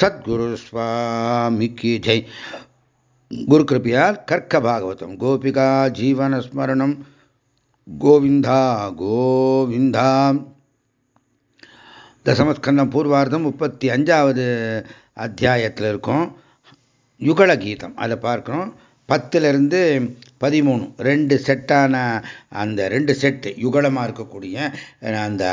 சத்குரு சுவாமிக்கு ஜெய். குரு கிருப்பியால் கர்க்க பாகவதம். கோபிகா ஜீவன ஸ்மரணம். கோவிந்தா கோவிந்தா. தசமஸ்கந்தம் பூர்வார்த்தம் முப்பத்தி அஞ்சாவது அத்தியாயத்தில் இருக்கும். யுகல கீதம் அதை பார்க்கணும். பத்துலேருந்து பதிமூணு. ரெண்டு செட்டான அந்த ரெண்டு செட்டு யுகலமாக இருக்கக்கூடிய அந்த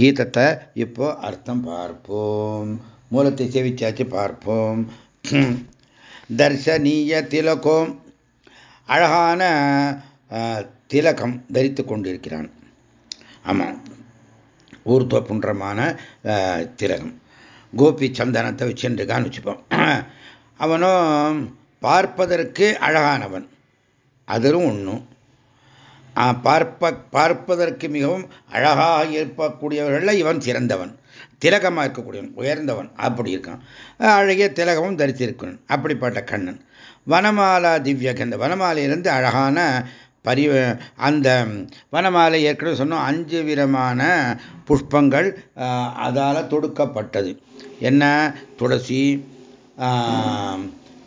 கீதத்தை இப்போ அர்த்தம் பார்ப்போம். மூலத்தை சேவிச்சாச்சு பார்ப்போம். தர்சனீய திலகோம். அழகான திலகம் தரித்து கொண்டிருக்கிறான். ஆமாம் ஊர்துவ புன்றமான திலகம். கோபி சந்தனத்தை வச்சுருக்கான்னு வச்சுப்போம். அவனும் பார்ப்பதற்கு அழகானவன். அதுவும் ஒன்றும் பார்ப்ப பார்ப்பதற்கு மிகவும் அழகாக இருக்கக்கூடியவர்களில் இவன் சிறந்தவன். திலகமாக இருக்கக்கூடியவன் உயர்ந்தவன். அப்படி இருக்கான். அழகிய திலகமும் தரித்திருக்கணும் அப்படிப்பட்ட கண்ணன். வனமாலா திவ்யகந்த வனமாலையிலிருந்து அழகான பரி அந்த வனமாலை ஏற்கனவே சொன்னோம் அஞ்சு விதமான புஷ்பங்கள் அதால் தொடுக்கப்பட்டது. என்ன? துளசி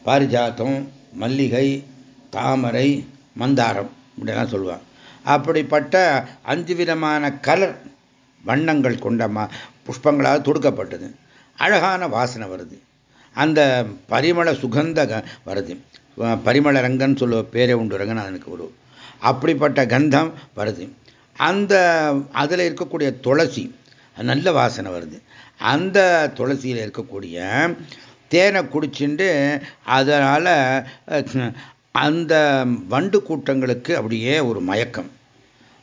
பாரிஜாத்தம் மல்லிகை தாமரை மந்தாரம் இப்படிலாம் சொல்லுவாங்க. அப்படிப்பட்ட அஞ்சு விதமான கலர் வண்ணங்கள் கொண்ட ம புஷ்பங்களாக தொடுக்கப்பட்டது. அழகான வாசனை வருது. அந்த பரிமள சுகந்த வருது. பரிமள ரங்கன்னு சொல்லுவ பேரே உண்டு ரங்கன் எனக்கு ஒரு அப்படிப்பட்ட கந்தம் வருது. அந்த அதில் இருக்கக்கூடிய துளசி நல்ல வாசனை வருது. அந்த துளசியில் இருக்கக்கூடிய தேனை குடிச்சுட்டு அதனால் அந்த வண்டு கூட்டங்களுக்கு அப்படியே ஒரு மயக்கம்.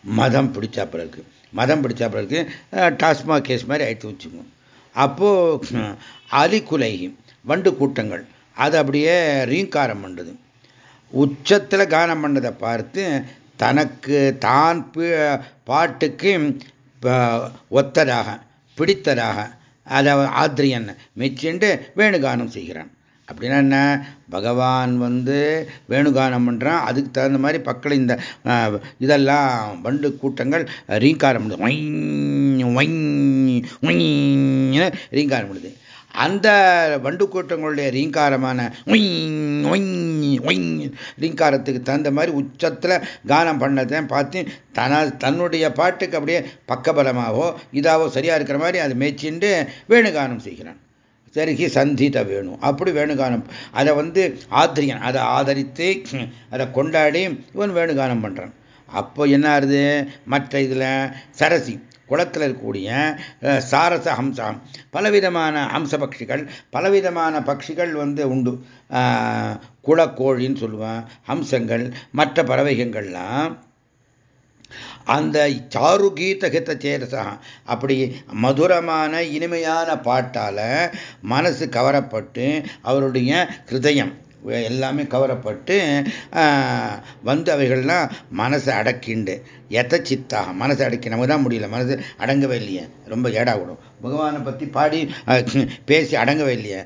மதம் பிடிச்சா பிறகு. மதம் பிடிச்சா பிறகு டாஸ்மாக் கேஸ் மாதிரி அழைத்து வச்சுக்கோங்க. அப்போது அலிக்குலகி வண்டு கூட்டங்கள் அது அப்படியே ரீங்காரம் பண்ணுது உச்சத்தில் கானம் பண்ணதை பார்த்து தனக்கு தான் பாட்டுக்கு ஒத்ததாக பிடித்ததாக அதை ஆத்ரியன் மெச்சிண்டு வேணுகானம் செய்கிறான். அப்படின்னா என்ன? பகவான் வந்து வேணுகானம் பண்ணுறான் அதுக்கு தகுந்த மாதிரி பக்கத்தில் இந்த இதெல்லாம் வண்டு கூட்டங்கள் ரீங்காரம் பண்ணுது. ரீங்காரம் பண்ணுது. அந்த வண்டு கூட்டங்களுடைய ரீங்காரமான ரீங்காரத்துக்கு தகுந்த மாதிரி உச்சத்தில் கானம் பண்ணதை பார்த்து தன தன்னுடைய பாட்டுக்கு அப்படியே பக்கபலமாகவோ இதாகவோ சரியாக இருக்கிற மாதிரி அதை மேய்ச்சிண்டு வேணுகானம் செய்கிறான். சரிகி சந்தித வேணும். அப்படி வேணுகானம். அதை வந்து ஆத்திரியன் அதை ஆதரித்து அதை கொண்டாடி இவன் வேணுகானம் பண்ணுறான் அப்போ என்ன ஆகுது மற்ற இதில் சரசி குளத்தில் இருக்கக்கூடிய சாரச ஹம்சம் பலவிதமான ஹம்ச பட்சிகள் பலவிதமான பட்சிகள் வந்து உண்டு. குளக்கோழின்னு சொல்லுவேன். ஹம்சங்கள் மற்ற பறவைகள்லாம் அந்த சாரு கீத ஹித சேரசா. அப்படி மதுரமான இனிமையான பாட்டால் மனசு கவரப்பட்டு அவருடைய ஹிருதயம் எல்லாமே கவரப்பட்டு வந்து அவைகள்லாம் மனசை அடக்கிண்டு. எத சித்தாக மனசை அடக்கி நம்ம தான் முடியல. மனசு அடங்கவே இல்லையே. ரொம்ப ஏடாகணும் விடும் பகவானை பற்றி பாடி பேசி அடங்கவே இல்லையே.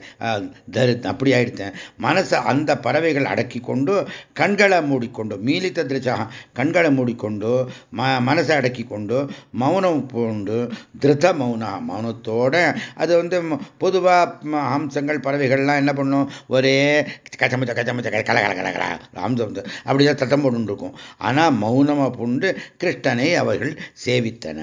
தரு அப்படி ஆயிடுத்தேன். மனசை அந்த பறவைகள் அடக்கி கொண்டு கண்களை மூடிக்கொண்டு மீளித்த திருச்சாக கண்களை மூடிக்கொண்டு ம மனசை அடக்கி கொண்டு மௌனம் பூண்டு திருத மௌன மௌனத்தோட அது வந்து பொதுவாக அம்சங்கள் பறவைகள்லாம் என்ன பண்ணும்? ஒரே கச்சமச்ச கச்சமச்ச கல கல கல கல ஹம்சம் அப்படிதான் சத்தம் போட்டு இருக்கும் ஆனால் மௌனமாக பூண்டு கிருஷ்ணனை அவர்கள் சேவித்தன.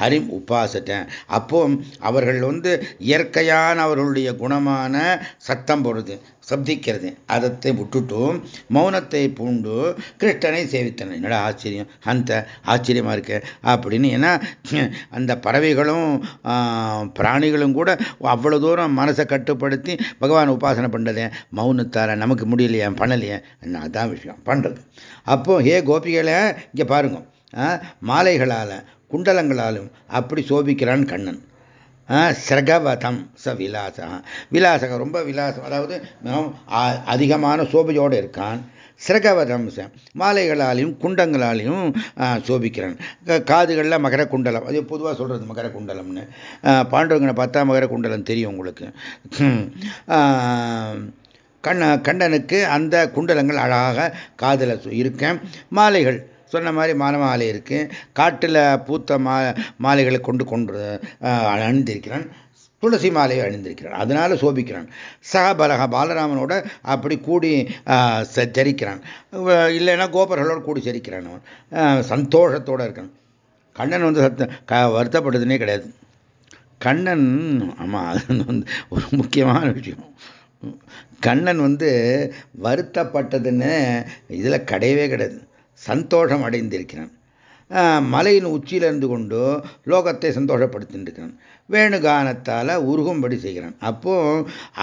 ஹரிம் உபாசத்தன். அப்போ அவர்கள் வந்து இயற்கையான அவர்களுடைய குணமான சத்தம் போடுறது சப்திக்கிறது. அதத்தை விட்டுட்டும் மௌனத்தை பூண்டு கிருஷ்ணனை சேவித்தன என்னடா ஆச்சரியம்? அந்த ஆச்சரியமா இருக்கு. அப்படின்னு ஏன்னா அந்த பறவைகளும் பிராணிகளும் கூட அவ்வளோ தூரம் மனசை கட்டுப்படுத்தி பகவான் உபாசனை பண்ணுறதே மௌனத்தார நமக்கு முடியலையே பண்ணலையே. அதான் விஷயம். பண்ணுறது அப்போ ஹே கோபிகளை இங்கே பாருங்க. மாலைகளால் குண்டலங்களாலும் அப்படி சோபிக்கிறான் கண்ணன். சிரகவதம் ச விலாசா விலாசகம் ரொம்ப விலாசம். அதாவது அதிகமான சோபையோடு இருக்கான். சிரகவதம் மாலைகளாலையும் குண்டங்களாலையும் சோபிக்கிறான். காதுகளில் மகர குண்டலம். அது பொதுவாக சொல்கிறது மகர குண்டலம்னு. பாண்டவங்களை பார்த்தா மகர குண்டலம் தெரியும் உங்களுக்கு. கண்ண கண்ணனுக்கு அந்த குண்டலங்கள் அழகாக காதில் இருக்க மாலைகள் சொன்ன மாதிரி மாலை இருக்குது காட்டில் பூத்த மா மாலைகளை கொண்டு கொண்டு அணிந்திருக்கிறான். துளசி மாலையை அணிந்திருக்கிறான். அதனால சோபிக்கிறான். சகபலக பாலராமனோட அப்படி கூடி சரிக்கிறான் இல்லைன்னா கோபர்களோடு கூடி சரிக்கிறான் அவன். சந்தோஷத்தோடு இருக்கான். கண்ணன் வந்து சத்த க வருத்தப்பட்டதுனே கிடையாது. கண்ணன் ஆமாம் அது வந்து ஒரு முக்கியமான விஷயம். கண்ணன் வந்து வருத்தப்பட்டதுன்னு இதில் கிடையவே கிடையாது. சந்தோஷம் அடைந்திருக்கிறான். மலையின் உச்சியில் இருந்து கொண்டு லோகத்தை சந்தோஷப்படுத்திருக்கிறான் வேணுகானத்தால் உருகும்படி செய்கிறான். அப்போ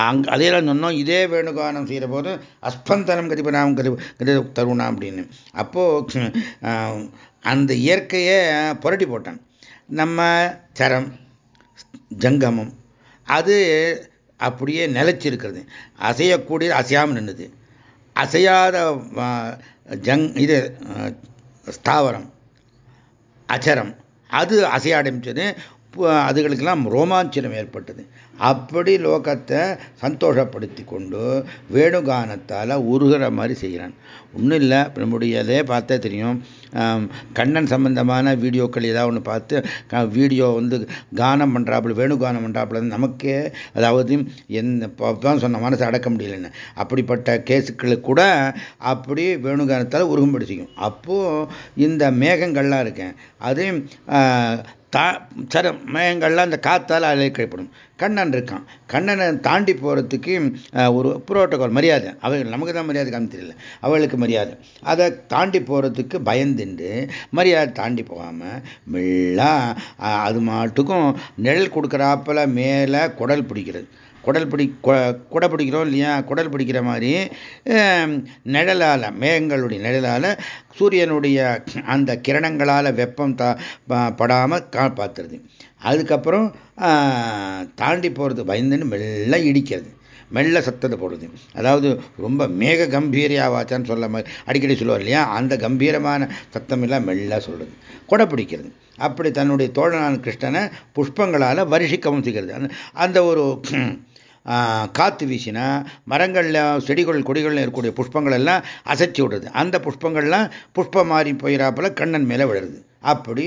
அங் அதையெல்லாம் சொன்னோம் இதே வேணுகானம் செய்கிற போது அஸ்பந்தனம் கதிபனாம் கதி கதி தருணா அப்படின்னு. அப்போது அந்த இயற்கையை புரட்டி போட்டான். நம்ம சரம் ஜங்கமம் அது அப்படியே நிலைச்சிருக்கிறது. அசையக்கூடிய அசையாமல் நின்றுது அசையாத ஜங் இது ஸ்தாவரம் அச்சரம். அது அசைய ஆரம்பிச்சது அதுகளுக்கெல்லாம் ரோமாஞ்சனம் ஏற்பட்டது. அப்படி லோகத்தை சந்தோஷப்படுத்தி கொண்டு வேணுகானத்தால் உருகிற மாதிரி செய்கிறான். ஒன்றும் இல்லை நம்முடையதே பார்த்தா தெரியும். கண்ணன் சம்பந்தமான வீடியோக்கள் ஏதாவது ஒன்று பார்த்து வீடியோ வந்து கானம் பண்ணுறாப்புல வேணுகானம் பண்ணுறாப்புல நமக்கே அதாவது எந்த தான் சொன்ன மனசை அடக்க முடியலன்னு. அப்படிப்பட்ட கேஸுக்களுக்கு கூட அப்படி வேணுகானத்தால் உருகும்படி செய்யும். அப்போது இந்த மேகங்கள்லாம் இருக்கேன் அது தா சர மேகங்கள்லாம் அந்த காத்தால் அலைக்கப்படும் கண்ணன் இருக்கான். கண்ணனை தாண்டி போகிறதுக்கு ஒரு புரோட்டோக்கால் மரியாதை. அவைகள் நமக்கு தான் மரியாதை தெரியல அவளுக்கு மரியாதை. அதை தாண்டி போகிறதுக்கு பயந்து பயந்துண்டு மரியாதை தாண்டி போகாமல் மெல்லா அது மாட்டுக்கும் நிழல் கொடுக்குறாப்பில் மேலே குடல் பிடிக்கிறது. குடல் பிடி குடை பிடிக்கிறோம் இல்லையா? குடல் பிடிக்கிற மாதிரி நிழலால் மேகங்களுடைய நிழலால் சூரியனுடைய அந்த கிரணங்களால் வெப்பம் தா படாமல் பார்த்துருது அதுக்கப்புறம் தாண்டி போகிறது பயந்துன்னு மெல்ல இடிக்கிறது. மெல்ல சத்தத்தை போடுது. அதாவது ரொம்ப மேக கம்பீரியாவாச்சான்னு சொல்ல மாதிரி அடிக்கடி சொல்லுவார் இல்லையா? அந்த கம்பீரமான சத்தம் எல்லாம் மெல்ல சொல்றது கொடை பிடிக்கிறது. அப்படி தன்னுடைய தோழனான கிருஷ்ணனை புஷ்பங்களால் வருஷிக்கவும் செய்கிறது. அந்த ஒரு காற்று வீசினா மரங்களில் செடிகள் கொடிகளில் இருக்கக்கூடிய புஷ்பங்கள் எல்லாம் அசைச்சி விடுறது அந்த புஷ்பங்கள்லாம் புஷ்பம் மாறி போயிடாப்பில் கண்ணன் மேலே விழுறது அப்படி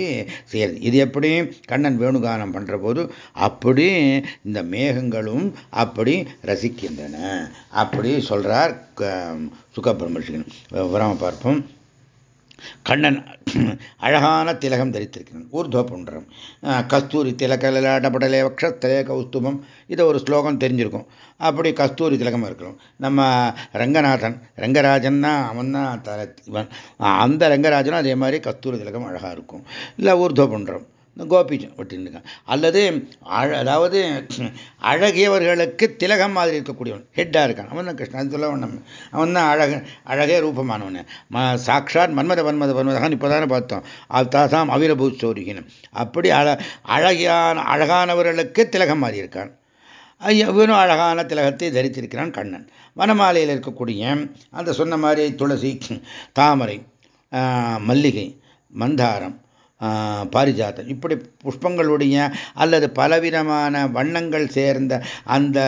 செய்யறது இது எப்படி கண்ணன் வேணுகானம் பண்ணுற போது அப்படி இந்த மேகங்களும் அப்படி ரசிக்கின்றன. அப்படி சொல்றார் சுகபிரமர்ஷிகன் விவரமாக பார்ப்போம். கண்ணன் அழகான திலகம் தரித்திருக்கிறான். ஊர்துவ புண்டரம் கஸ்தூரி திலகலடபடலே வக்ஷத்தலே கௌஸ்துபம். இதை ஒரு ஸ்லோகம் தெரிஞ்சிருக்கும். அப்படி கஸ்தூரி திலகம் இருக்கிறோம் நம்ம ரங்கநாதன் ரங்கராஜன் தான் அவன் தான் இவன். அந்த ரங்கராஜனும் அதே மாதிரி கஸ்தூரி திலகம் அழகாக இருக்கும். இல்லை ஊர்துவ புண்டரம் கோபி ஒட்டிருக்கான் அல்லது அதாவது அழகியவர்களுக்கு திலகம் மாதிரி இருக்கக்கூடியவன் ஹெட்டாக இருக்கான். அவன் தான் கிருஷ்ணன். சொல்ல நம்ம அவன் தான் அழக அழகே ரூபமானவன். ம சாக்ஷாத் மன்மத மன்மத மன்மதகான் இப்போ தானே பார்த்தோம். தாசாம் அவிரபூத் சௌரிகின். அப்படி அழ அழகியான அழகானவர்களுக்கு திலகம் மாதிரி இருக்கான். இவனும் அழகான திலகத்தை தரித்திருக்கிறான் கண்ணன். வனமாலையில் இருக்கக்கூடிய அந்த சொன்ன மாதிரி துளசி தாமரை மல்லிகை மந்தாரம் பாரிஜாத்தம். இப்படி புஷ்பங்களுடைய அல்லது பலவிதமான வண்ணங்கள் சேர்ந்த அந்த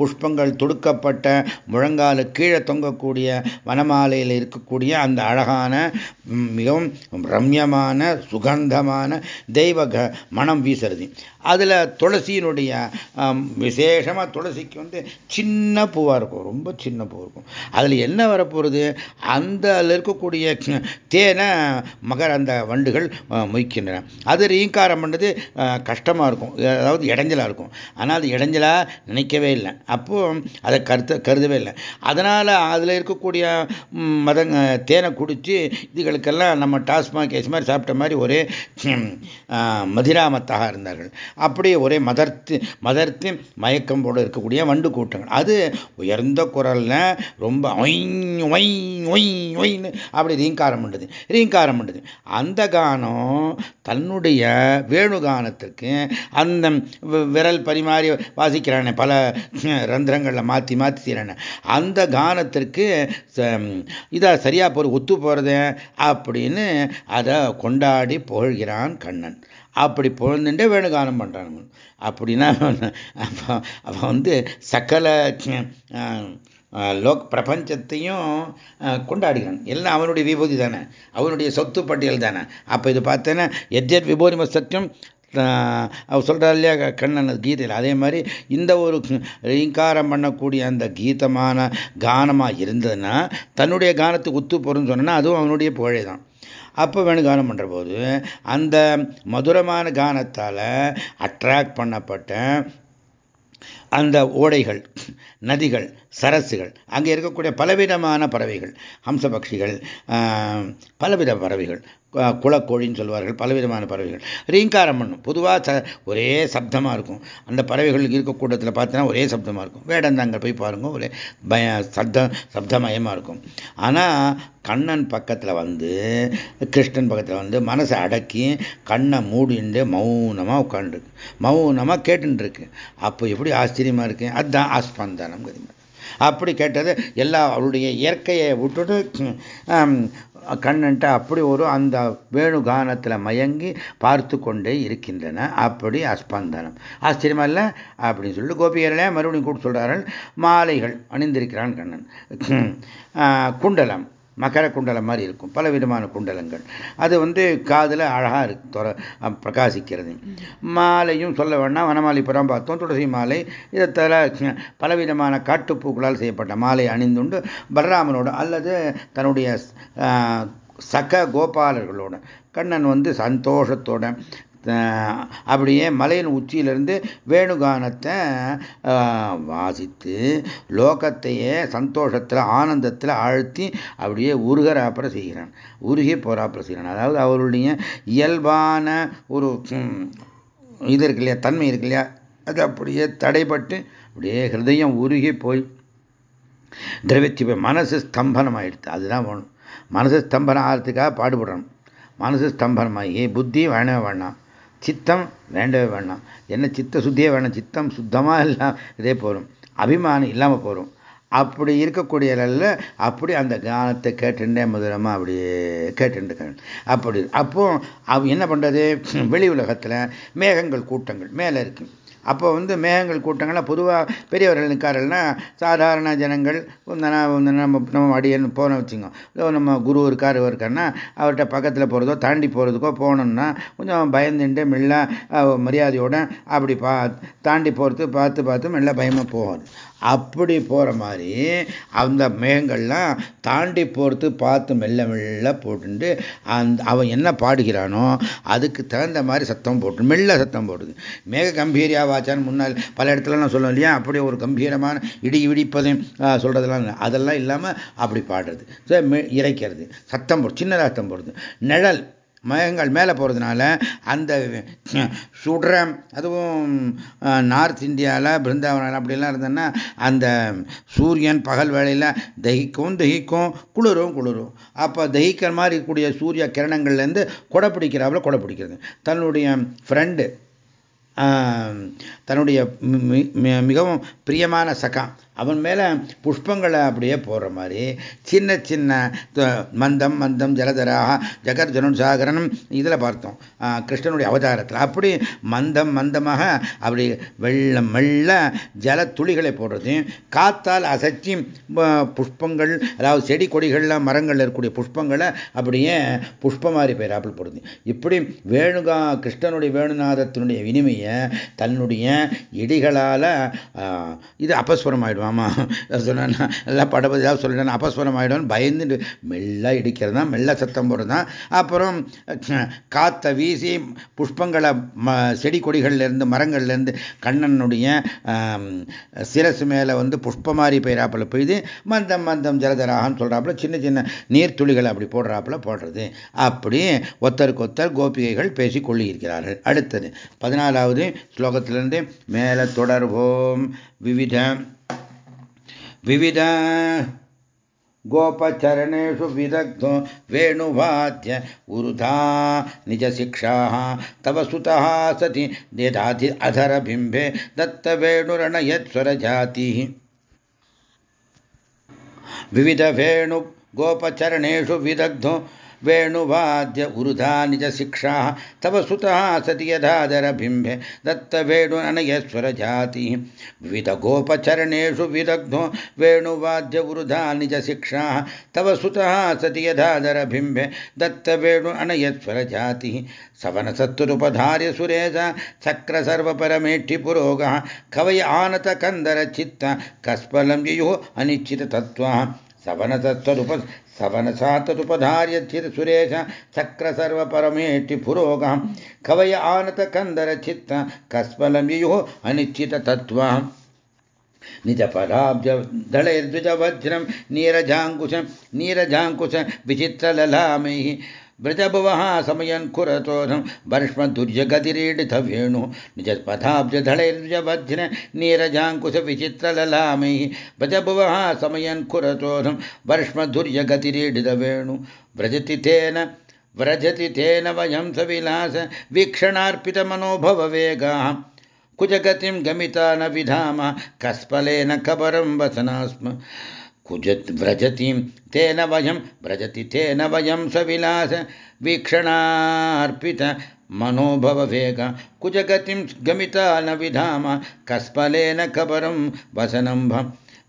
புஷ்பங்கள் தொடுக்கப்பட்ட முழங்கால கீழே தொங்கக்கூடிய வனமாலையில் இருக்கக்கூடிய அந்த அழகான மிகவும் ரம்யமான சுகந்தமான தெய்வ மனம் வீசுறது. அதில் துளசியினுடைய விசேஷமாக துளசிக்கு வந்து சின்ன பூவாக இருக்கும். ரொம்ப சின்ன பூ இருக்கும். அதில் என்ன வரப்போகிறது அந்த அதில் இருக்கக்கூடிய தேனை மகர் அந்த வண்டுகள் மொய்க்கின்றன அது ரீங்காரம் பண்ணுறது கஷ்டமாக இருக்கும். அதாவது இடைஞ்சலாக இருக்கும். ஆனால் அது இடைஞ்சலாக நினைக்கவே இல்லை. அப்போ அதை கருத்த கருதவே இல்லை. அதனால் அதில் இருக்கக்கூடிய மதங்க தேனை குடித்து இதுகளுக்கெல்லாம் நம்ம டாஸ்மாக் கேஸ் மாதிரி சாப்பிட்ட மாதிரி ஒரே மதிராமத்தாக இருந்தார்கள். அப்படியே ஒரே மதர்த்து மதர்த்து மயக்கம் போட இருக்கக்கூடிய வண்டு கூட்டங்கள். அது உயர்ந்த குரலில் ரொம்ப ஒய்ன்னு அப்படி ரீங்காரம் பண்ணுது ரீங்காரம் பண்ணுது அந்த கானம் தன்னுடைய வேணுகானத்திற்கு அந்த விரல் பரிமாறி வாசிக்கிறானே பல ரந்திரங்களில் மாற்றி மாற்றி செய்கிறானே அந்த கானத்திற்கு இதை சரியாக போகிற ஒத்து போகிறது அப்படின்னு அதை கொண்டாடி புகழ்கிறான் கண்ணன். அப்படி புகழ்ந்துட்டே வேணுகானம் பண்ணுறானுங்க அப்படின்னா அவன் வந்து சக்கல லோக் பிரபஞ்சத்தையும் கொண்டாடுகிறான். எல்லாம் அவனுடைய விபூதி தானே. அவனுடைய சொத்து பட்டியல் தானே. அப்போ இது பார்த்தேன்னா எத்யத் விபூதி சத்தியம் அவர் சொல்கிறார் இல்லையா கண்ணன் கீதையில். அதே மாதிரி இந்த ஒரு ரீங்காரம் பண்ணக்கூடிய அந்த கீதமான கானமாக இருந்ததுன்னா தன்னுடைய கானத்துக்கு ஒத்து போகிறோன்னு சொன்னோன்னா அதுவும் அவனுடைய புகழே தான் அப்போ வேணும் கவனம் பண்ணுற போது அந்த மதுரமான கானத்தால் அட்ராக்ட் பண்ணப்பட்ட அந்த ஓடைகள் நதிகள் சரசுகள் அங்கே இருக்கக்கூடிய பலவிதமான பறவைகள் ஹம்சபக்ஷிகள் பலவித பறவைகள் குளக்கோழின்னு சொல்வார்கள் பலவிதமான பறவைகள். ரீங்காரம் பண்ணும் பொதுவாக ஒரே சப்தமாக இருக்கும். அந்த பறவைகளுக்கு இருக்கக்கூடத்தில் பார்த்தீங்கன்னா ஒரே சப்தமாக இருக்கும். வேடந்தாங்க போய் பாருங்க ஒரே பய சப்தம் சப்தமயமாக இருக்கும். ஆனால் கண்ணன் பக்கத்தில் வந்து கிருஷ்ணன் பக்கத்தில் வந்து மனசை அடக்கி கண்ணை மூடிண்டு மௌனமாக உட்காந்துருக்கு மௌனமாக கேட்டுருக்கு அப்போ எப்படி ஆச்சரியமாக இருக்கு. அதுதான் ஆஸ்பந்தனம் அப்படி கேட்டது எல்லா அவருடைய இயற்கையை விட்டுட்டு கண்ணன்ட்ட அப்படி ஒரு அந்த வேணுகானத்தில் மயங்கி பார்த்து கொண்டே இருக்கின்றன. அப்படி அஸ்பந்தனம் ஆச்சரியமா இல்லை? அப்படின்னு சொல்லிட்டு கோபிகர்களே மறுபடியும் கூட சொல்கிறார்கள் மாலைகள் அணிந்திருக்கிறான் கண்ணன். குண்டலம். மகர குண்டலம் மாதிரி இருக்கும். பல விதமான குண்டலங்கள். அது வந்து காதில் அழகாக இருக்கு பிரகாசிக்கிறது. மாலையும் சொல்ல வேண்டாம் வனமாலை புறம் பார்த்தோம். துளசி மாலை இதை தர பலவிதமான காட்டுப்பூக்களால் செய்யப்பட்ட மாலை அணிந்துண்டு பலராமனோட அல்லது தன்னுடைய சக கோபாலர்களோட. கண்ணன் வந்து சந்தோஷத்தோட அப்படியே மலையின் உச்சியிலிருந்து வேணுகானத்தை வாசித்து லோகத்தையே சந்தோஷத்தில் ஆனந்தத்தில் ஆழ்த்தி அப்படியே உருகராப்புற செய்கிறான். உருகி போறாப்புற செய்கிறான். அதாவது அவருடைய இயல்பான ஒரு இது இருக்கு இல்லையா தன்மை இருக்கு இல்லையா அது அப்படியே தடைப்பட்டு அப்படியே ஹிருதயம் உருகி போய் திரவிச்சு போய் மனசு ஸ்தம்பனம் ஆயிடுது அதுதான் வேணும். மனசு ஸ்தம்பனம் ஆகிறதுக்காக பாடுபடுறோம் மனசு ஸ்தம்பனமாகி புத்தி வேணவே வேணாம். சித்தம் வேண்டவே வேண்டாம். என்ன சித்த சுத்தியே வேணாம் சித்தம் சுத்தமாக இல்லாம இதே போகிறோம் அபிமானம் இல்லாமல் போகிறோம் அப்படி இருக்கக்கூடிய அப்படி அந்த கானத்தை கேட்டுண்டே மதுரமாக அப்படியே கேட்டுண்டு அப்படி அப்போ அவ என்ன பண்ணுறது வெளி உலகத்தில் மேகங்கள் கூட்டங்கள் மேலே இருக்கு. அப்போ வந்து மேகங்கள் கூட்டங்கள்லாம் பொதுவாக பெரியவர்கள் நிற்காரல்னா சாதாரண ஜனங்கள் நம்ம நம்ம அடியன்னு போன வச்சுங்க. நம்ம குரு இருக்கார் இருக்காருன்னா அவர்கிட்ட பக்கத்தில் போகிறதோ தாண்டி போகிறதுக்கோ போனோம்னா கொஞ்சம் பயந்துட்டு மெல்ல மரியாதையோட அப்படி பா தாண்டி போகிறது பார்த்து பார்த்து மெல்ல பயமாக போகாது. அப்படி போகிற மாதிரி அந்த மேகங்கள்லாம் தாண்டி போகிறது பார்த்து மெல்ல மெல்ல போட்டுட்டு அந்த அவன் என்ன பாடுகிறானோ அதுக்கு தகுந்த மாதிரி சத்தம் போட்டு மெல்ல சத்தம் போடுது. மேக கம்பீரியா வாச்சான்னு முன்னால் பல இடத்துல நான் சொல்லுவோம் இல்லையா? அப்படி ஒரு கம்பீரமான இடி இடிப்பதையும் சொல்கிறதெல்லாம் அதெல்லாம் இல்லாமல் அப்படி பாடுறது. இறைக்கிறது. சத்தம் போடு சின்ன சத்தம் போடுறது நிழல். மயங்கள் மேலே போகிறதுனால அந்த சுடுற அதுவும் நார்த் இந்தியாவில் பிருந்தாவனம் அப்படிலாம் இருந்ததுன்னா அந்த சூரியன் பகல் வேளையில் தகிக்கும் தகிக்கும் குளிரும் குளிரும். அப்போ தகிக்கிற மாதிரி இருக்கக்கூடிய சூரிய கிரணங்கள்லேருந்து கொடை பிடிக்கிறாப்புல கொடை பிடிக்கிறது. தன்னுடைய ஃப்ரெண்டு தன்னுடைய மிகவும் பிரியமான சகா அவன் மேலே புஷ்பங்களை அப்படியே போடுற மாதிரி சின்ன சின்ன மந்தம் மந்தம் ஜலதராக ஜகர் ஜனன் சாகரனும் இதில் பார்த்தோம். கிருஷ்ணனுடைய அவதாரத்தில் அப்படி மந்தம் மந்தமாக அப்படி வெள்ளம் மெல்ல ஜல துளிகளை போடுறதையும் காத்தால் அசைச்சி புஷ்பங்கள் அதாவது செடி கொடிகளில் மரங்களில் இருக்கக்கூடிய புஷ்பங்களை அப்படியே புஷ்ப மாதிரி பெயராப்பில் போடுது. இப்படி வேணுகா கிருஷ்ணனுடைய வேணுநாதத்தினுடைய இனிமையை தன்னுடைய இடிகளால் இது அபஸ்வரம் ஆயிடுவான் ஆமாம் சொன்னா எல்லாம் படபதியாக சொல்லிட்டேன். அபஸ்வரம் ஆகிடும் பயந்துட்டு மெல்ல இடிக்கிறது? தான் மெல்ல சத்தம் போடுறது? தான் அப்புறம் காற்றை வீசி புஷ்பங்களை செடி கொடிகள்லேருந்து மரங்கள்லேருந்து கண்ணனுடைய சிரசு மேலே வந்து புஷ்பமாரி பெயராப்பில் பெய்து மந்தம் மந்தம் ஜலதராகன்னு சொல்கிறாப்புல சின்ன சின்ன நீர்த்துளிகளை அப்படி போடுறாப்புல போடுறது. அப்படி ஒத்தருக்கு ஒத்தர் கோபிகைகள் பேசி கொள்ளியிருக்கிறார்கள். அடுத்தது பதினாலாவது ஸ்லோகத்திலிருந்து மேலே தொடர்வோம். விவித विविध गोपचरणेषु विदग्धो वेणुवाद्य उरुधा, निजशिक्षाः, तव सुतः सति देदाधि अधरबिम्बे दत्तवेणुरणयत्स्वरजातिः। विविधवेणु गोपचरणेषु विदग्धो वेणुवाद्य उरुधा निजशिक्षाः तव सुतः सति यथादरबिम्बे दत्तवेणुनयस्वरजातिः विविधगोपचरणेषु विदग्धो वेणुवाद्य उरुधा निजशिक्षाः तव सुतः सति यथादरबिम्बे दत्तवेणु अनयस्वरजातिः सवनसत्तुरुपधार्य सुरेश चक्र सर्वपरमेष्ठि पुरोगः कवय आनत कन्दर चित्त कस्फलं ययुः अनिश्चित तत्त्वः सवनतत्त्वरुप सवनसातरुपधार्य चिर सुरेश चक्र सर्वपरमेष्ठि पुरोगः कवय आनत कन्दर चित्त कस्फलं ययुः अनिश्चित तत्त्वः निजपदाब्ज दलैर्द्विजवज्रं नीरजाङ्कुशं नीरजाङ्कुश विचित्रललामैः व्रजभुवः समयन् कुरतोधं वर्ष्मदुर्यगतिरीडितवेणु निजपथाब्जधलैर्जवज्र नीरजाङ्कुशविचित्रललामैः व्रजभुवः समयन् कुरतोधं वर्ष्मधुर्यगतिरीडितवेणु व्रजति तेन व्रजति तेन वयं सविलास वीक्षणार्पितमनोभववेगाः कुजगतिं गमिता न विधाम कस्फलेन कबरं वसना स्म कुज व्रजति तेन वयं व्रजति तेन वयं सविलास वीक्षणार्पित मनोभववेग कुजगतिं गमिता न विधाम கஸ்பலேன கபரம் வசனம்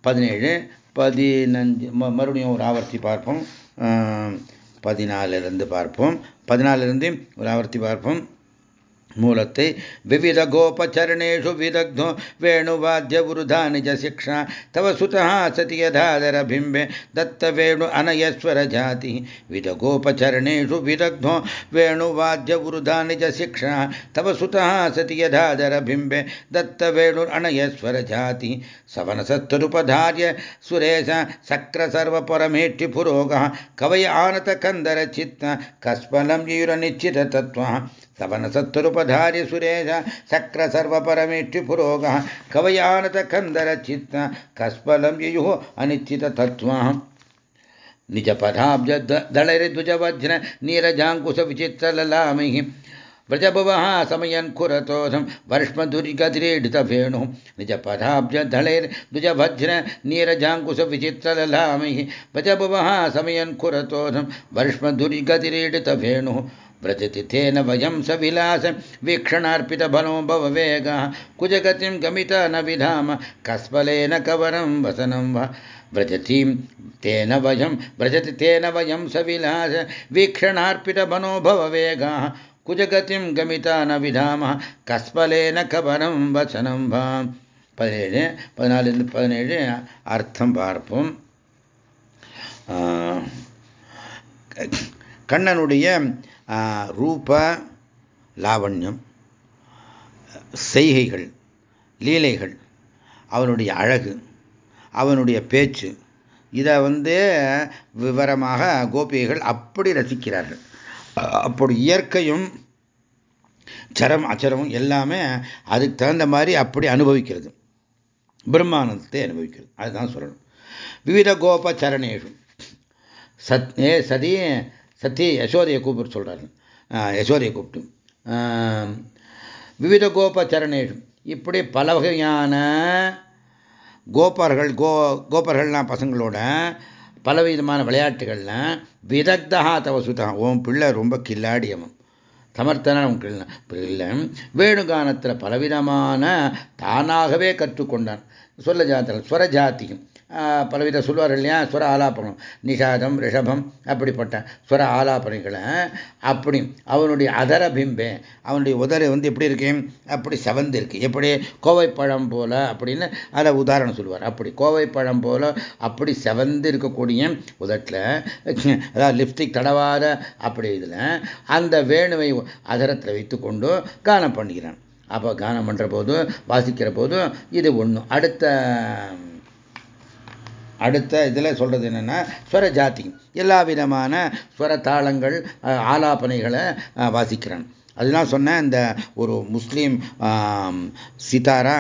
பதினேழு பதினஞ்சு மறுபடியும் ஒரு ஆவர்த்தி பார்ப்போம் பதினாலிருந்து பார்ப்போம் பதினாலிருந்து ஒரு ஆவர்த்தி பார்ப்போம் ಮೂಲತೆ ವಿವಿಧ ಗೋಪಚರಣೇಶು ವಿದಗ್ಧೋ ವೇಣುವಾದ್ಯ ವೃಧಾ ನಿಜ ಶಿಕ್ಷಾ ತವ ಸುತಃ ಸತಿಯಧಾಧರ ಬಿಂಬೆ ದತ್ತ ವೇಣು ಅನಯಸ್ವರ ಜಾತಿ ವಿಧ ಗೋಪಚರಣೇಶು ವಿದಗ್ಧೋ ವೇಣುವಾದ್ಯ ವೃಧಾ ನಿಜ ಶಿಕ್ಷಾ ತವ ಸುತಃ ಸತಿಯಧಾಧರ ಬಿಂಬೆ ದತ್ತ ವೇಣು ಅನಯಸ್ವರ ಜಾತಿ ಸವನ ಸತ್ತರುಪಧಾರ್ಯ ಸುರೇಶ ಸಕ್ರ ಸರ್ವ ಪರಮೇಷ್ಠಿ ಪುರೋಗ ಕವಯ ಆನತ ಕಂದರ ಚಿತ್ತ ಕಸ್ಮಲಂ ಯುರ ನಿಶ್ಚಿತ ತತ್ವ तवनसत्तरुपधारि सुरेश शक्रसर्वपरमेट्युपुरोगः कवयानतकन्दरचित्त कस्पलं ययुः अनिश्चिततत्त्वाः। निजपथाब्ज दळरिद्विजवज्र नीरजाङ्कुशविचित्रललामैः, व्रजभुवः समयन् खुरतोधं वर्ष्मदुर्गतिरीडितफेणुः निजपथाब्जधलैर्द्विजभज्र नीरजाङ्कुशविचित्रललामैः, व्रजभुवः समयन् खुरतोधं वर्ष्मदुर्गतिरीडितफेणुः व्रजति तेन वयं सविलास वीक्षणार्पितबलो भववेगः कुजगतिं गमिता न विधाम कस्फलेन कवरं वसनं वा व्रजतीं तेन वयं व्रजति तेन वयं सविलास वीक्षणार्पितबनो भववेगः कुजगतिं गमिता न विधामः கஸ்பலேன கபரம் வசனம் வா பதினேழு பதினாலு பதினேழு அர்த்தம் பார்ப்போம் கண்ணனுடைய ரூப லாவண்யம் செய்கைகள் லீலைகள் அவனுடைய அழகு அவனுடைய பேச்சு இதை வந்து விவரமாக கோபிகைகள் அப்படி ரசிக்கிறார்கள். அப்படி இயற்கையும் சரம் அச்சரமும் எல்லாமே அதுக்கு தகுந்த மாதிரி அப்படி அனுபவிக்கிறது. பிரம்மானந்தத்தை அனுபவிக்கிறது. அதுதான் சொல்லணும். விவித கோப சரணேஷும் சத் ஏ சதி சத்தி யசோதையை கூப்பிட்டு சொல்கிறாரு யசோதையை கூப்பிட்டு. விவித கோப சரணேஷும். இப்படி பல வகையான கோபர்கள் கோ கோபர்கள்லாம் பசங்களோட பலவிதமான விளையாட்டுகள்ல விதக்தா தவ உன் பிள்ளை ரொம்ப கில்லாடியவன் சமர்த்தன பிள்ளை வேணுகானத்தில் பலவிதமான தானாகவே கற்றுக்கொண்டான். சொல்ல ஜாத்திரம் ஸ்வர ஜாத்தியும் பலவித சொல்வார்கள் இல்லையா? ஸ்வர ஆலாபனம். நிஷாதம் ரிஷபம் அப்படிப்பட்ட ஸ்வர ஆலாபனைகளை அப்படி அவனுடைய அதர பிம்பே அவனுடைய உதரை வந்து எப்படி இருக்கு? அப்படி செவந்து இருக்கு. எப்படி? கோவைப்பழம் போல அப்படின்னு அதை உதாரணம் சொல்லுவார் அப்படி கோவைப்பழம் போல அப்படி செவந்து இருக்கக்கூடிய உதட்டில் அதாவது லிப்ஸ்டிக் தடவாத அப்படி இதில் அந்த வேணுவை அதரத்தில் வைத்துக்கொண்டு கானம் பண்ணுகிறான். அப்போ கானம் பண்ணுற போதும் வாசிக்கிற போதும் இது ஒன்று. அடுத்த அடுத்த இதில் சொல்கிறது என்னென்னா ஸ்வர ஜாதி எல்லா விதமான ஸ்வர தாளங்கள் ஆலாபனைகளை வாசிக்கிறான். அதுதான் சொன்னேன் இந்த ஒரு முஸ்லீம் சிதாரா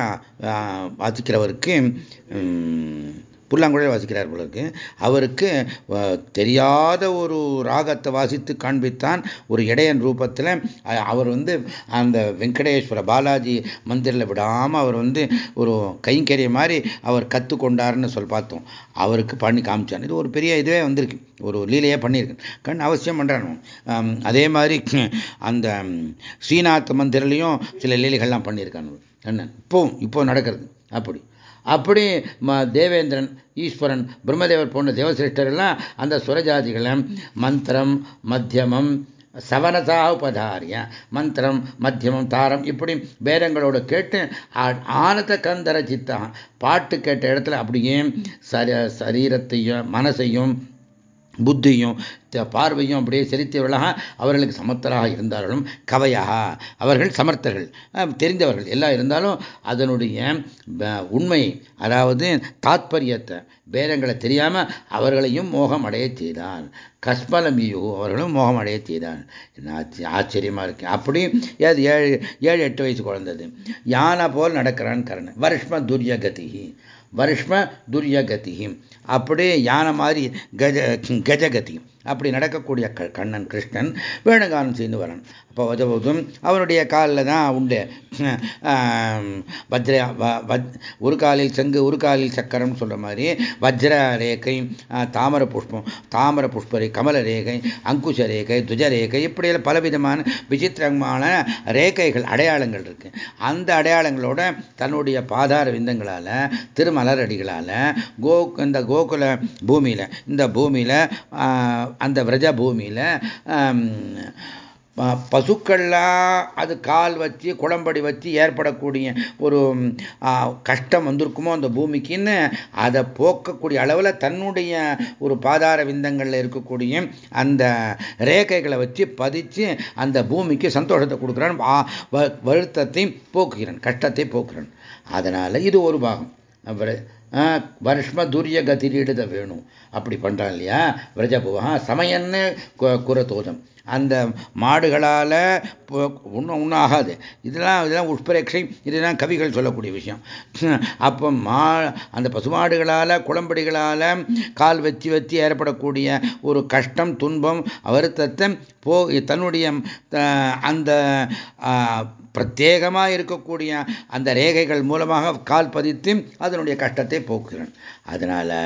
வாசிக்கிறவருக்கு புல்லாங்குழல் வாசிக்கிறார் போல அவருக்கு தெரியாத ஒரு ராகத்தை வாசித்து காண்பித்தான் ஒரு இடையன் ரூபத்தில் அவர் வந்து அந்த வெங்கடேஸ்வர பாலாஜி மந்திரில் விடாமல் அவர் வந்து ஒரு கைங்கரிய மாதிரி அவர் கற்றுக்கொண்டார்னு சொல்லி பார்த்தோம். அவருக்கு பண்ணி காமிச்சார் இது ஒரு பெரிய இதுவே வந்திருக்கு. ஒரு லீலையே பண்ணியிருக்கு கண் அவசியம் பண்ணுறானு அதே மாதிரி அந்த ஸ்ரீநாத் மந்திரிலையும் சில லீலைகள்லாம் பண்ணியிருக்கானு கண்ணன் இப்போ இப்போ நடக்கிறது. அப்படி. அப்படி தேவேந்திரன் ஈஸ்வரன் பிரம்மதேவர் போன்ற தேவசிரேஷ்டர்கள்லாம் அந்த சுரஜாதிகளை மந்திரம் மத்தியமம் சவனதா உபதாரிய மந்திரம் மத்தியமம் தாரம் இப்படி பேரங்களோட கேட்டு ஆனத கந்தர சித்தா பாட்டு கேட்ட இடத்துல அப்படியே சரீரத்தையும் மனசையும் புத்தியும் பார்வையும் அப்படியே செலுத்தியவர்களாக அவர்களுக்கு சமர்த்தராக இருந்தாலும் கவையாக. அவர்கள் சமர்த்தர்கள். தெரிந்தவர்கள். எல்லாம் இருந்தாலும் அதனுடைய உண்மை அதாவது தாத்பரியத்தை பேரங்களை தெரியாமல் அவர்களையும் மோகம் அடைய செய்தான் கஸ்மலமியோ அவர்களும் மோகம் அடைய செய்தான் ஆச்சரியமா இருக்கு. அப்படி ஏழு ஏழு எட்டு வயசு குழந்தது. யானை போல் நடக்கிறான் கரணன். வருஷ்ம துரியகதி வருஷ்ம துரியகதி அப்படியே யானை மாதிரி கஜ கஜகதி அப்படி நடக்கக்கூடிய கண்ணன் கிருஷ்ணன் வேணுகானம் செய்து வரன் அப்போ வஜபோதும் அவனுடைய காலில் தான் உண்டு. வஜ்ர ஒரு காலில் செங்கு ஒரு காலில் சக்கரம்னு சொல்கிற மாதிரி வஜ்ர ரேகை தாமர புஷ்பம் தாமர புஷ்பரை கமல ரேகை அங்குஷ ரேகை துஜ ரேகை இப்படியெல்லாம் பலவிதமான விசித்திரமான ரேகைகள் அடையாளங்கள் இருக்கு. அந்த அடையாளங்களோட தன்னுடைய பாதார விந்தங்களால் திருமலரடிகளால் கோ இந்த கோகுல பூமியில் இந்த பூமியில் அந்த விரஜ பூமியில் பசுக்கள்லாம் அது கால் வச்சு குளம்படி வச்சு ஏற்படக்கூடிய ஒரு கஷ்டம் வந்திருக்குமோ அந்த பூமிக்குன்னு அதை போக்கக்கூடிய அளவில் தன்னுடைய ஒரு பாதார விந்தங்களில் இருக்கக்கூடிய அந்த ரேகைகளை வச்சு பதித்து அந்த பூமிக்கு சந்தோஷத்தை கொடுக்குறான் வருத்தத்தை போக்குகிறான் கஷ்டத்தை போக்குறான் அதனால் இது ஒரு பாகம். அப்புறம் துரிய கதிரீடுத வேணும் அப்படி பண்ணுறான் இல்லையா? விரஜபுவா சமயன்னு தோதம் அந்த மாடுகளால் ஒன்றும் ஒன்றும் ஆகாது இதெல்லாம் இதெல்லாம் உட்பிரேட்சை இதெல்லாம் கவிகள் சொல்லக்கூடிய விஷயம். அப்போ மா அந்த பசுமாடுகளால் குளம்படிகளால் கால் வச்சு வச்சு ஏற்படக்கூடிய ஒரு கஷ்டம் துன்பம் வருத்தத்தை போ தன்னுடைய அந்த பிரத்யேகமாக இருக்கக்கூடிய அந்த ரேகைகள் மூலமாக கால் பதித்து அதனுடைய கஷ்டத்தை போக்குகிறான். அதனால்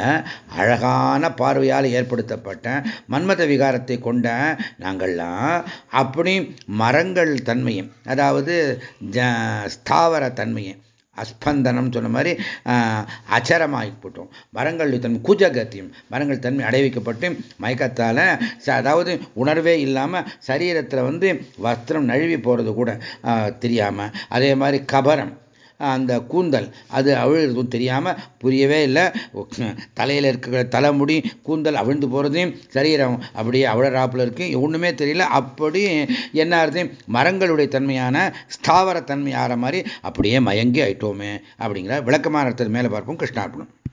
அழகான பார்வையால் ஏற்படுத்தப்பட்ட மன்மத விகாரத்தை கொண்ட நாங்கள்லாம் அப்படி மரங்கள் தன்மையும் அதாவது ஸ்தாவர தன்மையை அஸ்பந்தனம் சொன்ன மாதிரி அச்சரமாகிப்பட்டோம் மரங்கள் தன்மை குஜகத்தியும் மரங்கள் தன்மை அடைவிக்கப்பட்டு மயக்கத்தால் அதாவது உணர்வே இல்லாமல் சரீரத்தில் வந்து வஸ்திரம் நழுவி போகிறது கூட தெரியாமல் அதே மாதிரி கபரம். அந்த கூந்தல். அது அவிழ்றதும் தெரியாமல் புரியவே இல்லை. தலையில் இருக்கிற தலைமுடி கூந்தல் அவிழ்ந்து போகிறதையும் சரீரம் அப்படியே அவிழறாப்பில் இருக்கு. ஒன்றுமே தெரியல. அப்படி என்ன ஆகுது? மரங்களுடைய தன்மையான ஸ்தாவர தன்மை ஆகிற மாதிரி அப்படியே மயங்கி ஆயிட்டோமே அப்படிங்கிற விளக்கமான அர்த்தத்தை மேலே பார்ப்போம். கிருஷ்ணார்பணம்.